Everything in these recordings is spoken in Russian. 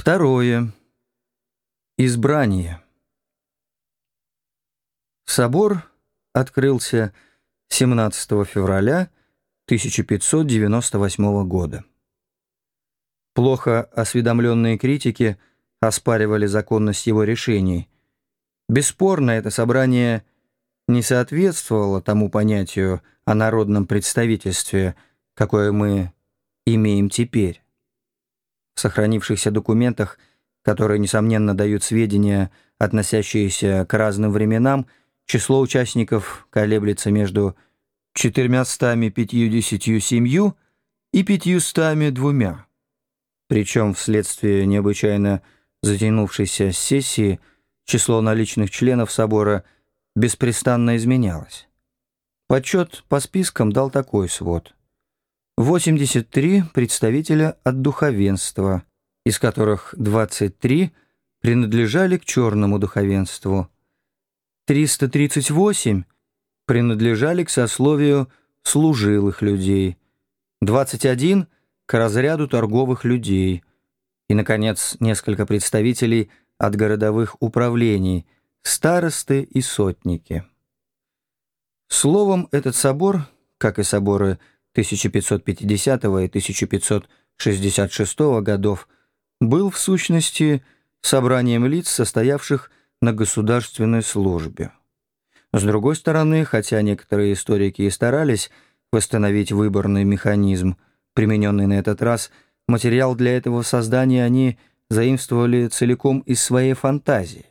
Второе. Избрание. Собор открылся 17 февраля 1598 года. Плохо осведомленные критики оспаривали законность его решений. Бесспорно, это собрание не соответствовало тому понятию о народном представительстве, какое мы имеем теперь. В сохранившихся документах, которые, несомненно, дают сведения, относящиеся к разным временам, число участников колеблется между 457 и 502. Причем вследствие необычайно затянувшейся сессии число наличных членов собора беспрестанно изменялось. Подсчет по спискам дал такой свод – 83 представителя от духовенства, из которых 23 принадлежали к черному духовенству. 338 принадлежали к сословию служилых людей, 21 — к разряду торговых людей и, наконец, несколько представителей от городовых управлений, старосты и сотники. Словом, этот собор, как и соборы 1550 и 1566 годов был в сущности собранием лиц, состоявших на государственной службе. С другой стороны, хотя некоторые историки и старались восстановить выборный механизм, примененный на этот раз, материал для этого создания они заимствовали целиком из своей фантазии.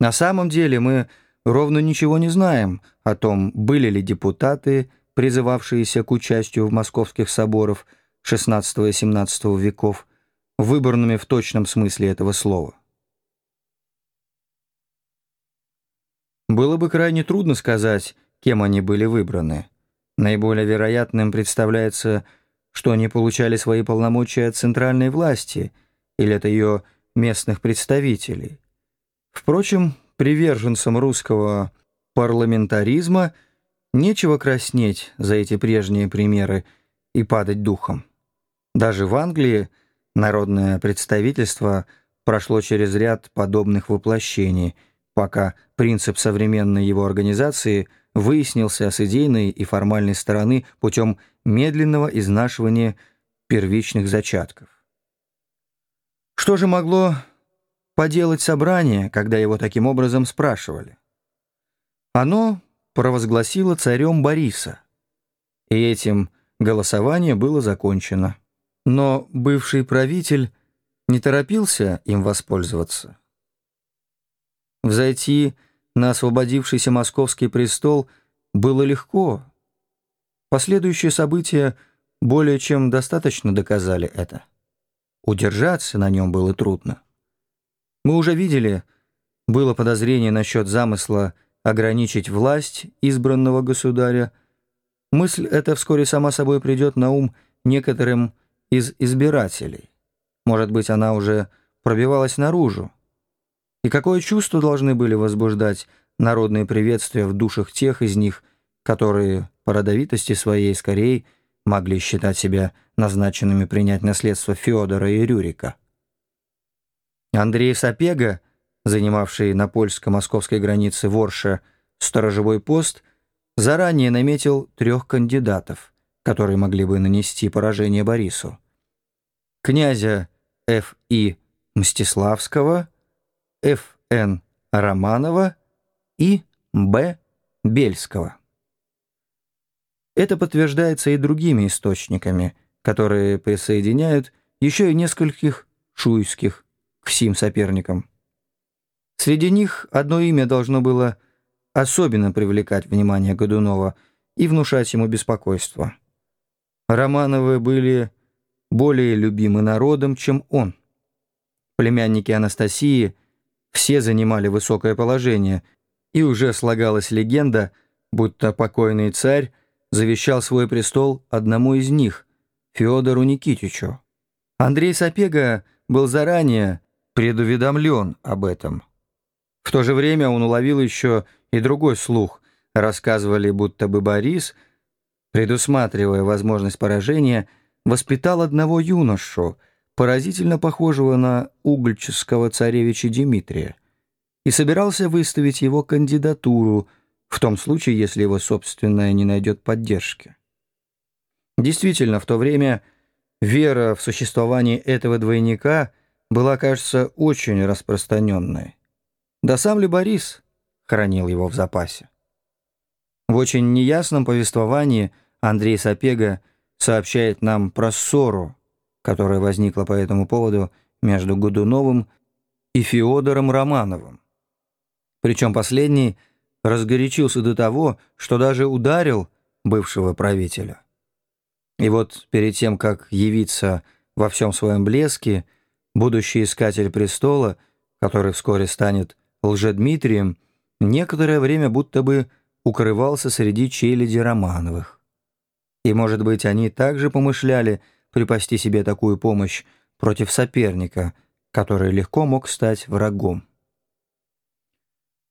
На самом деле мы ровно ничего не знаем о том, были ли депутаты, призывавшиеся к участию в московских соборах XVI и XVII веков, выборными в точном смысле этого слова. Было бы крайне трудно сказать, кем они были выбраны. Наиболее вероятным представляется, что они получали свои полномочия от центральной власти или от ее местных представителей. Впрочем, приверженцам русского парламентаризма – Нечего краснеть за эти прежние примеры и падать духом. Даже в Англии народное представительство прошло через ряд подобных воплощений, пока принцип современной его организации выяснился с идейной и формальной стороны путем медленного изнашивания первичных зачатков. Что же могло поделать собрание, когда его таким образом спрашивали? Оно провозгласила царем Бориса. И этим голосование было закончено. Но бывший правитель не торопился им воспользоваться. Взойти на освободившийся московский престол было легко. Последующие события более чем достаточно доказали это. Удержаться на нем было трудно. Мы уже видели, было подозрение насчет замысла ограничить власть избранного государя, мысль эта вскоре сама собой придет на ум некоторым из избирателей. Может быть, она уже пробивалась наружу. И какое чувство должны были возбуждать народные приветствия в душах тех из них, которые по родовитости своей скорее могли считать себя назначенными принять наследство Федора и Рюрика. Андрей Сапега занимавший на польско-московской границе Ворша сторожевой пост, заранее наметил трех кандидатов, которые могли бы нанести поражение Борису. Князя Ф.И. Мстиславского, Ф.Н. Романова и Б. Бельского. Это подтверждается и другими источниками, которые присоединяют еще и нескольких шуйских к сим соперникам. Среди них одно имя должно было особенно привлекать внимание Годунова и внушать ему беспокойство. Романовы были более любимы народом, чем он. Племянники Анастасии все занимали высокое положение, и уже слагалась легенда, будто покойный царь завещал свой престол одному из них, Федору Никитичу. Андрей Сапега был заранее предуведомлен об этом. В то же время он уловил еще и другой слух. Рассказывали, будто бы Борис, предусматривая возможность поражения, воспитал одного юношу, поразительно похожего на угольческого царевича Дмитрия, и собирался выставить его кандидатуру в том случае, если его собственное не найдет поддержки. Действительно, в то время вера в существование этого двойника была, кажется, очень распространенной. Да сам ли Борис хранил его в запасе? В очень неясном повествовании Андрей Сапега сообщает нам про ссору, которая возникла по этому поводу между Годуновым и Феодором Романовым. Причем последний разгорячился до того, что даже ударил бывшего правителя. И вот перед тем, как явиться во всем своем блеске, будущий искатель престола, который вскоре станет Лжедмитрием, некоторое время будто бы укрывался среди челяди Романовых. И, может быть, они также помышляли припасти себе такую помощь против соперника, который легко мог стать врагом.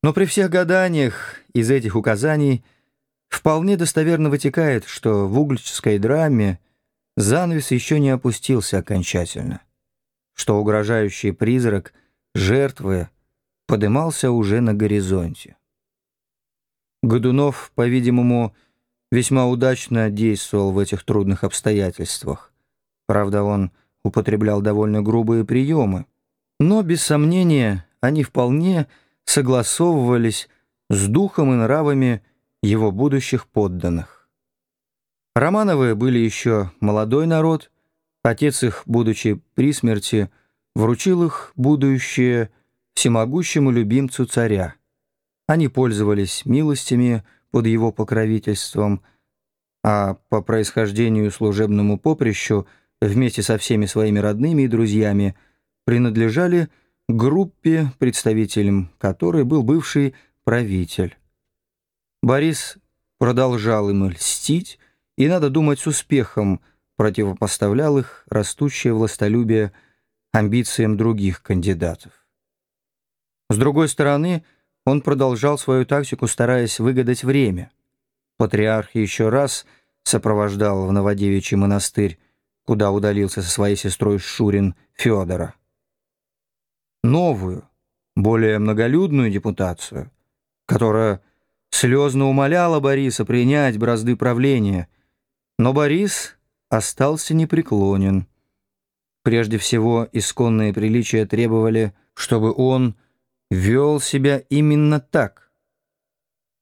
Но при всех гаданиях из этих указаний вполне достоверно вытекает, что в углической драме занавес еще не опустился окончательно, что угрожающий призрак жертвы подымался уже на горизонте. Годунов, по-видимому, весьма удачно действовал в этих трудных обстоятельствах. Правда, он употреблял довольно грубые приемы, но, без сомнения, они вполне согласовывались с духом и нравами его будущих подданных. Романовы были еще молодой народ, отец их, будучи при смерти, вручил их будущее всемогущему любимцу царя — они пользовались милостями под его покровительством, а по происхождению служебному поприщу вместе со всеми своими родными и друзьями принадлежали группе, представителем которой был бывший правитель. Борис продолжал им льстить и, надо думать, с успехом противопоставлял их растущее властолюбие амбициям других кандидатов. С другой стороны, он продолжал свою тактику, стараясь выгадать время. Патриарх еще раз сопровождал в Новодевичий монастырь, куда удалился со своей сестрой Шурин Федора. Новую, более многолюдную депутацию, которая слезно умоляла Бориса принять бразды правления, но Борис остался непреклонен. Прежде всего, исконные приличия требовали, чтобы он вел себя именно так.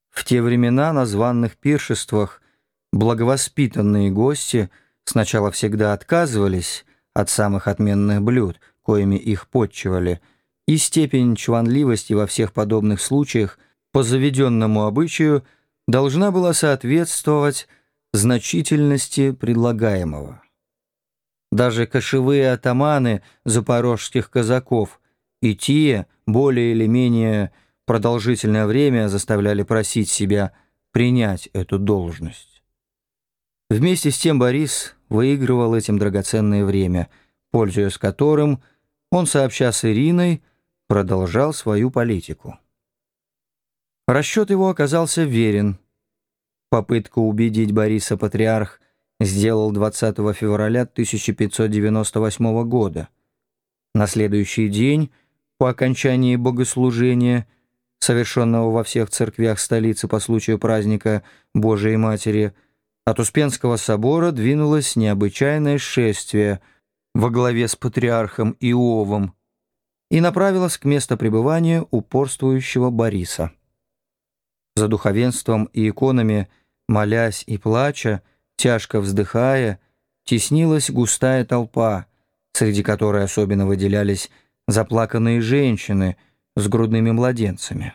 В те времена на званных пиршествах благовоспитанные гости сначала всегда отказывались от самых отменных блюд, коими их подчивали, и степень чванливости во всех подобных случаях по заведенному обычаю должна была соответствовать значительности предлагаемого. Даже кошевые атаманы запорожских казаков и те более или менее продолжительное время заставляли просить себя принять эту должность. Вместе с тем Борис выигрывал этим драгоценное время, пользуясь которым он, сообща с Ириной, продолжал свою политику. Расчет его оказался верен. Попытку убедить Бориса патриарх сделал 20 февраля 1598 года. На следующий день по окончании богослужения, совершенного во всех церквях столицы по случаю праздника Божией Матери, от Успенского собора двинулось необычайное шествие во главе с патриархом Иовом и направилось к месту пребывания упорствующего Бориса. За духовенством и иконами, молясь и плача, тяжко вздыхая, теснилась густая толпа, среди которой особенно выделялись заплаканные женщины с грудными младенцами.